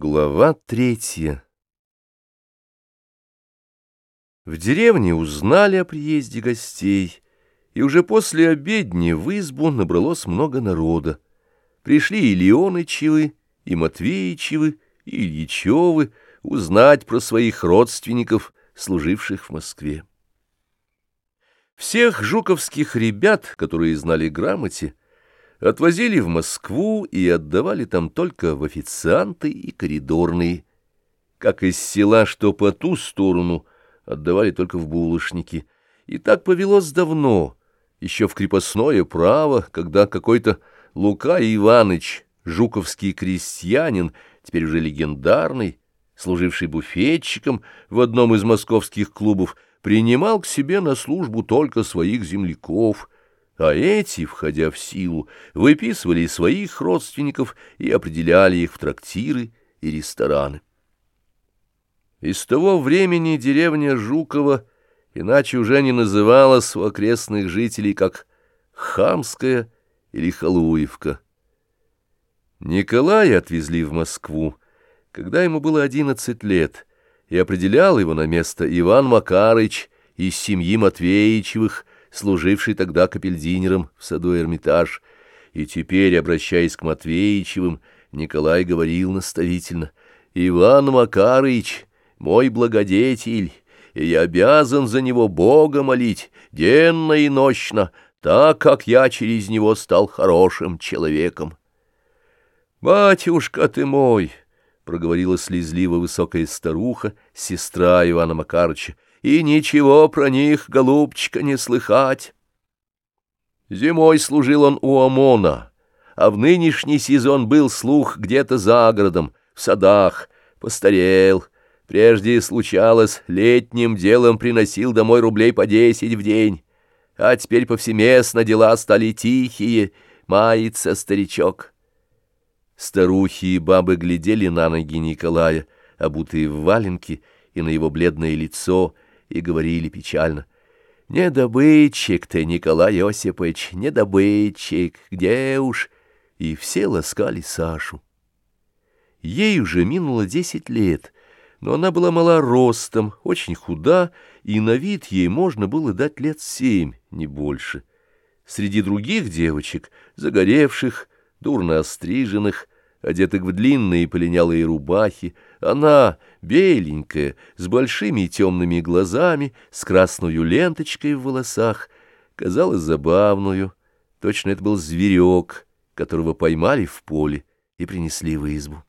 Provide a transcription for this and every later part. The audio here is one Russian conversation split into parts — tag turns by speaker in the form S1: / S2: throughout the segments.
S1: Глава третья В деревне узнали о приезде гостей, и уже после обедни в избу набралось много народа. Пришли и Леонычевы, и Матвеичевы, и Ильичевы узнать про своих родственников, служивших в Москве. Всех жуковских ребят, которые знали грамоте, отвозили в Москву и отдавали там только в официанты и коридорные, как из села, что по ту сторону, отдавали только в булочники. И так повелось давно, еще в крепостное право, когда какой-то Лука Иваныч, жуковский крестьянин, теперь уже легендарный, служивший буфетчиком в одном из московских клубов, принимал к себе на службу только своих земляков — а эти, входя в силу, выписывали своих родственников и определяли их в трактиры и рестораны. И с того времени деревня Жукова иначе уже не называлась у окрестных жителей как Хамская или Халуевка. Николая отвезли в Москву, когда ему было одиннадцать лет, и определял его на место Иван Макарыч из семьи Матвеичевых, служивший тогда капельдинером в саду Эрмитаж, и теперь, обращаясь к Матвеичевым, Николай говорил наставительно, «Иван Макарыч, мой благодетель, и я обязан за него Бога молить денно и ночно, так как я через него стал хорошим человеком». «Батюшка ты мой!» — проговорила слезливо высокая старуха, сестра Ивана Макарыча, и ничего про них, голубчика, не слыхать. Зимой служил он у ОМОНа, а в нынешний сезон был слух где-то за городом, в садах, постарел. Прежде случалось, летним делом приносил домой рублей по десять в день, а теперь повсеместно дела стали тихие, мается старичок. Старухи и бабы глядели на ноги Николая, обутые в валенки, и на его бледное лицо — и говорили печально. «Недобытчик ты, Николай Осипович, недобытчик, где уж?» И все ласкали Сашу. Ей уже минуло десять лет, но она была мала ростом, очень худа, и на вид ей можно было дать лет семь, не больше. Среди других девочек, загоревших, дурно остриженных, одетых в длинные полинялые рубахи, она, беленькая, с большими темными глазами, с красной ленточкой в волосах, казалась забавную. Точно это был зверек, которого поймали в поле и принесли в избу.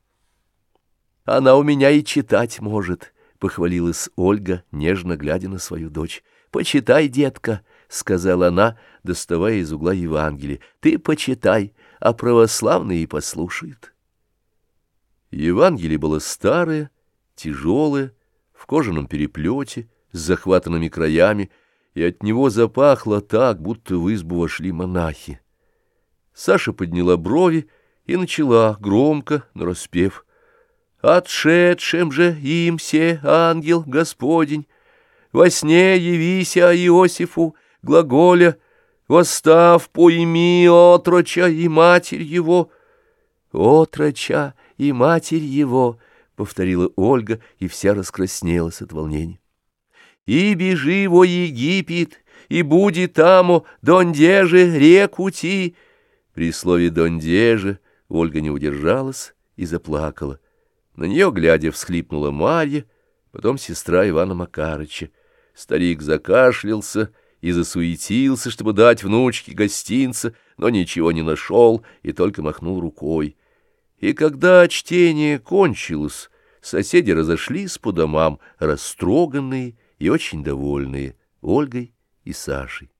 S1: «Она у меня и читать может», — похвалилась Ольга, нежно глядя на свою дочь. «Почитай, детка», — сказала она, доставая из угла Евангелие. «Ты почитай, а православные послушают». Евангелие было старое, тяжелое, в кожаном переплете, с захватанными краями, и от него запахло так, будто в избу вошли монахи. Саша подняла брови и начала громко, нараспев. «Отшедшим же им се ангел Господень, во сне явися Иосифу, глаголя, восстав, поими отроча и матерь его, отроча и матерь его, — повторила Ольга, и вся раскраснелась от волнения. И бежи во Египет, и буди тамо, дондеже реку ти. При слове дондеже Ольга не удержалась и заплакала. На нее, глядя, всхлипнула Марья, потом сестра Ивана Макарыча. Старик закашлялся и засуетился, чтобы дать внучке гостинца, но ничего не нашел и только махнул рукой. И когда чтение кончилось, соседи разошлись по домам, растроганные и очень довольные Ольгой и Сашей.